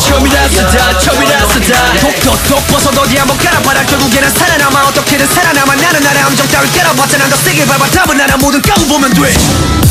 처음이라 쓰다 처음이라 쓰다. 톡톡톡 벗어 어디 한번 깔아봐라. 결국에는 살아남아. 어떻게든 살아남아. 나는 나의 함정 따위 깔아봤자 난더 세게 밟아. 답은 나는 모든 까고 보면 돼.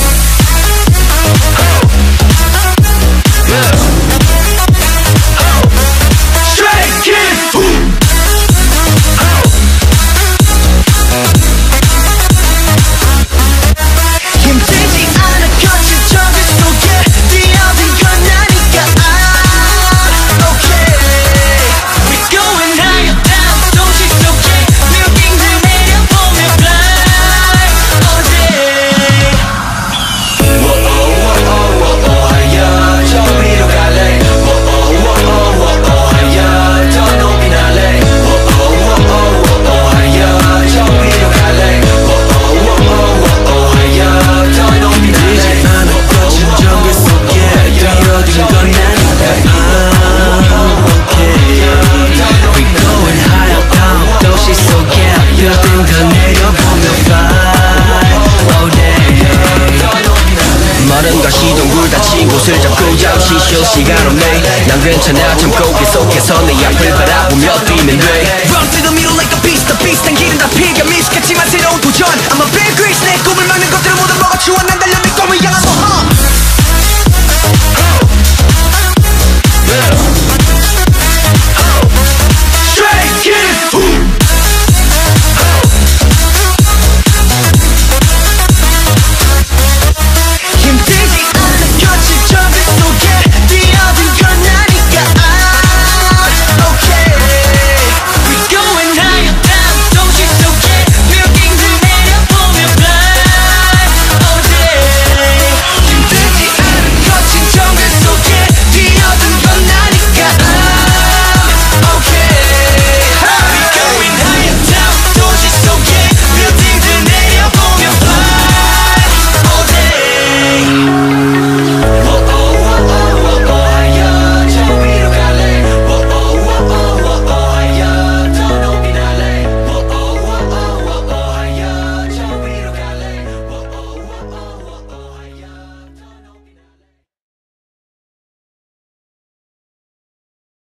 쉴 시간 없네 난 괜찮아. 참고 계속해서 내 앞을 바라보며 뛰면 돼 Run through the middle like a beast. The beast 난 길은 다 피가 미식했지만 새로운 도전. I'm